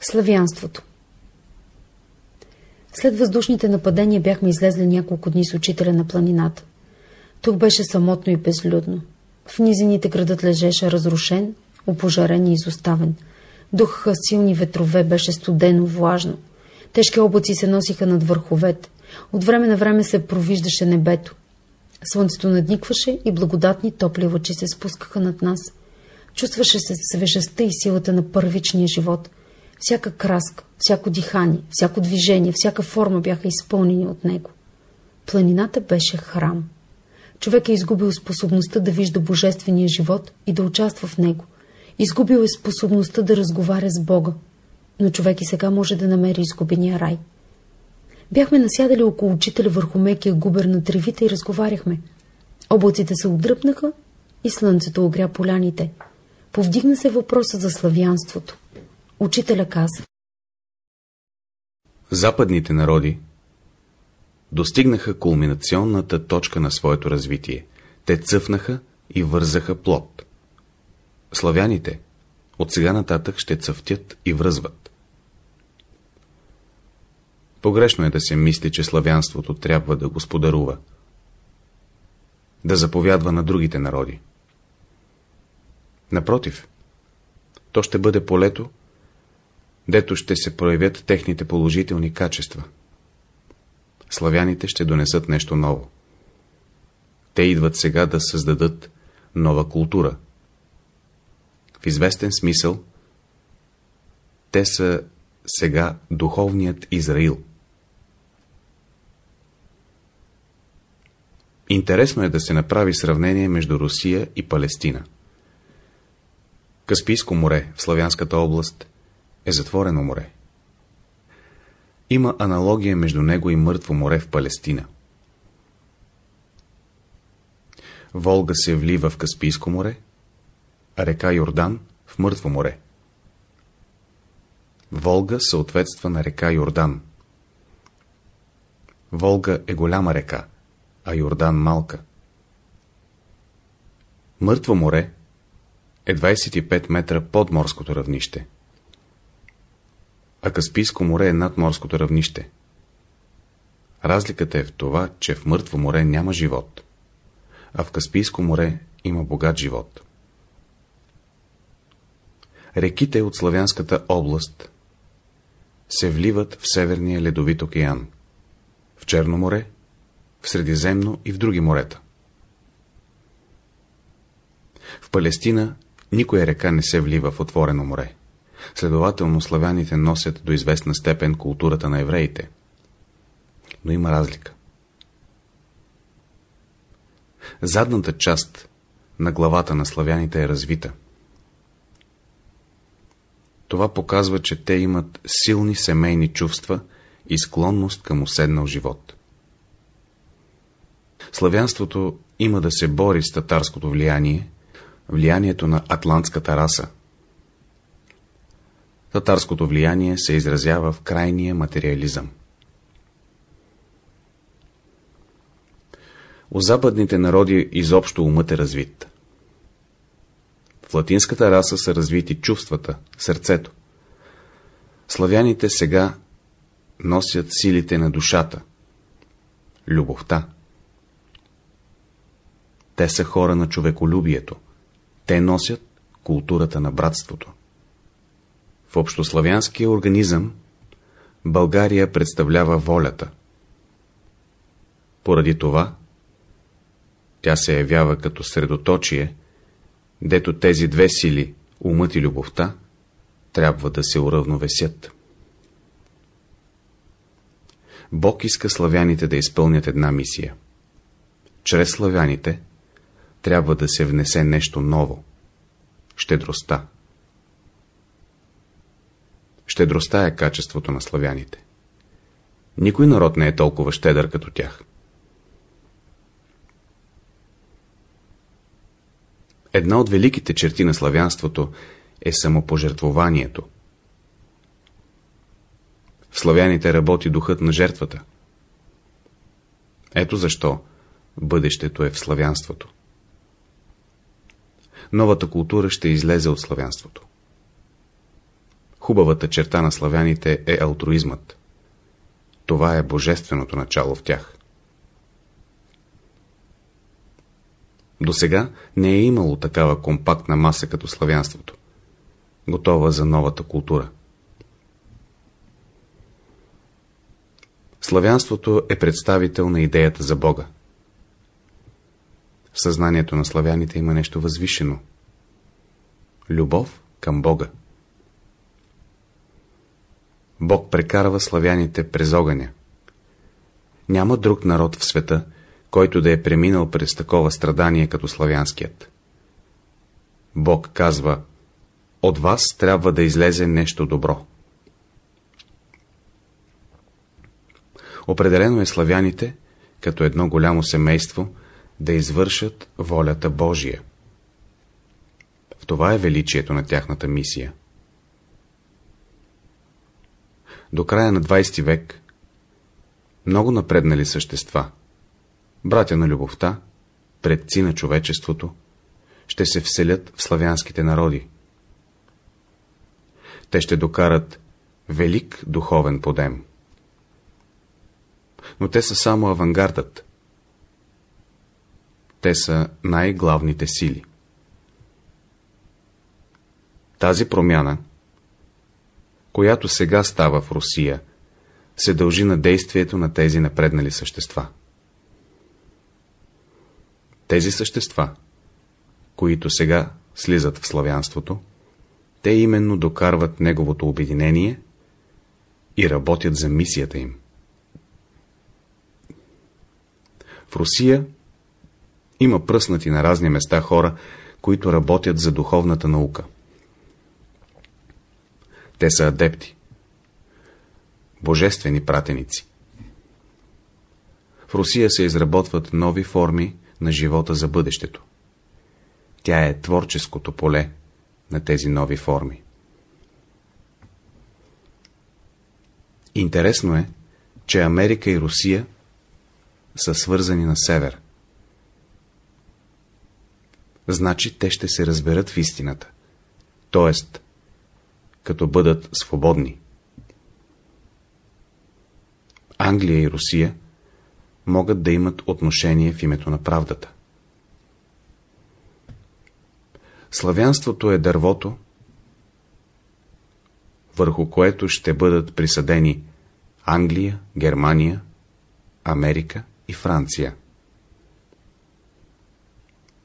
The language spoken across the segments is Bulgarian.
Славянството След въздушните нападения бяхме излезли няколко дни с учителя на планината. Тук беше самотно и безлюдно. В низините градът лежеше разрушен, опожарен и изоставен. Духаха силни ветрове, беше студено, влажно. Тежки облаци се носиха над върховете. От време на време се провиждаше небето. Слънцето надникваше и благодатни топли лъчи се спускаха над нас. Чувстваше се свежестта и силата на първичния живот. Всяка краска, всяко дихание, всяко движение, всяка форма бяха изпълнени от него. Планината беше храм. Човек е изгубил способността да вижда божествения живот и да участва в него. Изгубил е способността да разговаря с Бога. Но човек и сега може да намери изгубения рай. Бяхме насядали около учителя върху мекия губер на тревите и разговаряхме. Облаците се отдръпнаха и слънцето огря поляните. Повдигна се въпроса за славянството. Учителя каза. Западните народи достигнаха кулминационната точка на своето развитие. Те цъфнаха и вързаха плод. Славяните от сега нататък ще цъфтят и връзват. Погрешно е да се мисли, че славянството трябва да господарува, да заповядва на другите народи. Напротив, то ще бъде полето, дето ще се проявят техните положителни качества. Славяните ще донесат нещо ново. Те идват сега да създадат нова култура. В известен смисъл, те са сега духовният Израил. Интересно е да се направи сравнение между Русия и Палестина. Каспийско море в Славянската област е затворено море. Има аналогия между него и Мъртво море в Палестина. Волга се влива в Каспийско море, а река Йордан в Мъртво море. Волга съответства на река Йордан. Волга е голяма река, а Йордан малка. Мъртво море е 25 метра под морското равнище, а Каспийско море е над морското равнище. Разликата е в това, че в Мъртво море няма живот, а в Каспийско море има богат живот. Реките от Славянската област се вливат в Северния ледовит океан, в Черно море, в Средиземно и в други морета. В Палестина никоя река не се влива в отворено море. Следователно славяните носят до известна степен културата на евреите. Но има разлика. Задната част на главата на славяните е развита. Това показва, че те имат силни семейни чувства и склонност към уседнал живот. Славянството има да се бори с татарското влияние, влиянието на атлантската раса. Татарското влияние се изразява в крайния материализъм. У западните народи изобщо умът е развит. В латинската раса са развити чувствата, сърцето. Славяните сега носят силите на душата, любовта. Те са хора на човеколюбието. Те носят културата на братството. В общославянския организъм България представлява волята. Поради това, тя се явява като средоточие, дето тези две сили, умът и любовта, трябва да се уравновесят. Бог иска славяните да изпълнят една мисия. Чрез славяните трябва да се внесе нещо ново – щедростта. Щедростта е качеството на славяните. Никой народ не е толкова щедър като тях. Една от великите черти на славянството е самопожертвованието. В славяните работи духът на жертвата. Ето защо бъдещето е в славянството новата култура ще излезе от славянството. Хубавата черта на славяните е алтруизмът. Това е божественото начало в тях. До сега не е имало такава компактна маса като славянството, готова за новата култура. Славянството е представител на идеята за Бога. В съзнанието на славяните има нещо възвишено. Любов към Бога. Бог прекарва славяните през огъня. Няма друг народ в света, който да е преминал през такова страдание като славянският. Бог казва, от вас трябва да излезе нещо добро. Определено е славяните, като едно голямо семейство, да извършат волята Божия. В това е величието на тяхната мисия. До края на 20 век много напреднали същества, братя на любовта, предци на човечеството, ще се вселят в славянските народи. Те ще докарат велик духовен подем. Но те са само авангардът. Те са най-главните сили. Тази промяна, която сега става в Русия, се дължи на действието на тези напреднали същества. Тези същества, които сега слизат в славянството, те именно докарват неговото обединение и работят за мисията им. В Русия има пръснати на разни места хора, които работят за духовната наука. Те са адепти, божествени пратеници. В Русия се изработват нови форми на живота за бъдещето. Тя е творческото поле на тези нови форми. Интересно е, че Америка и Русия са свързани на север. Значи те ще се разберат в истината, т.е. като бъдат свободни. Англия и Русия могат да имат отношение в името на правдата. Славянството е дървото, върху което ще бъдат присъдени Англия, Германия, Америка и Франция.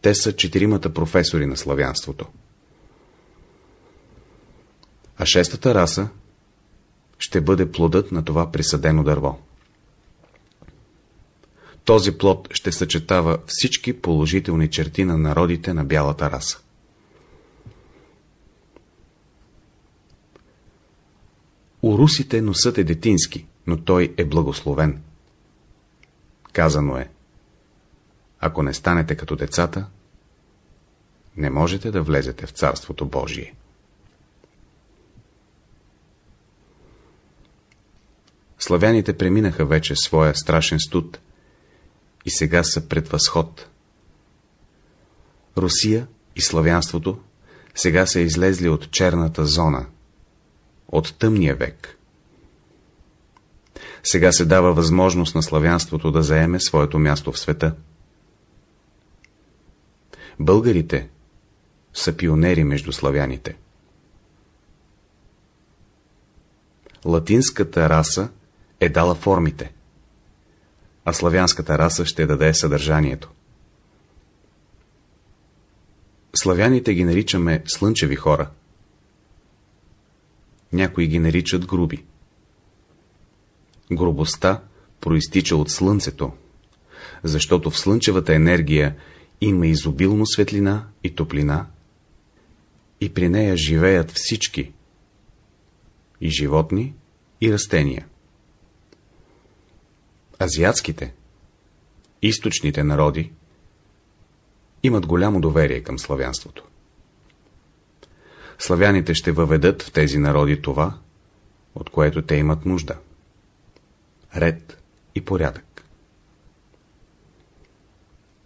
Те са четиримата професори на славянството. А шестата раса ще бъде плодът на това присъдено дърво. Този плод ще съчетава всички положителни черти на народите на бялата раса. У русите носът е детински, но той е благословен. Казано е, ако не станете като децата, не можете да влезете в Царството Божие. Славяните преминаха вече своя страшен студ и сега са пред възход. Русия и славянството сега са излезли от черната зона, от тъмния век. Сега се дава възможност на славянството да заеме своето място в света. Българите са пионери между славяните. Латинската раса е дала формите, а славянската раса ще даде съдържанието. Славяните ги наричаме слънчеви хора. Някои ги наричат груби. Грубостта проистича от слънцето, защото в слънчевата енергия има изобилно светлина и топлина, и при нея живеят всички, и животни, и растения. Азиатските, източните народи имат голямо доверие към славянството. Славяните ще въведат в тези народи това, от което те имат нужда. Ред и порядък.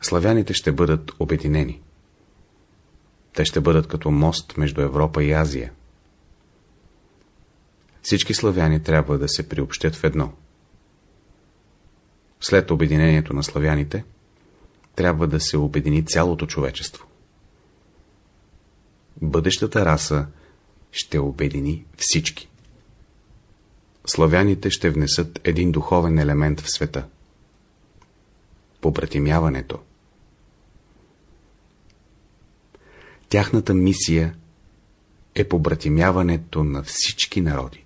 Славяните ще бъдат обединени. Те ще бъдат като мост между Европа и Азия. всички славяни трябва да се приобщят в едно. След обединението на славяните, трябва да се обедини цялото човечество. Бъдещата раса ще обедини всички. Славяните ще внесат един духовен елемент в света. Побратимяването. Тяхната мисия е побратимяването на всички народи.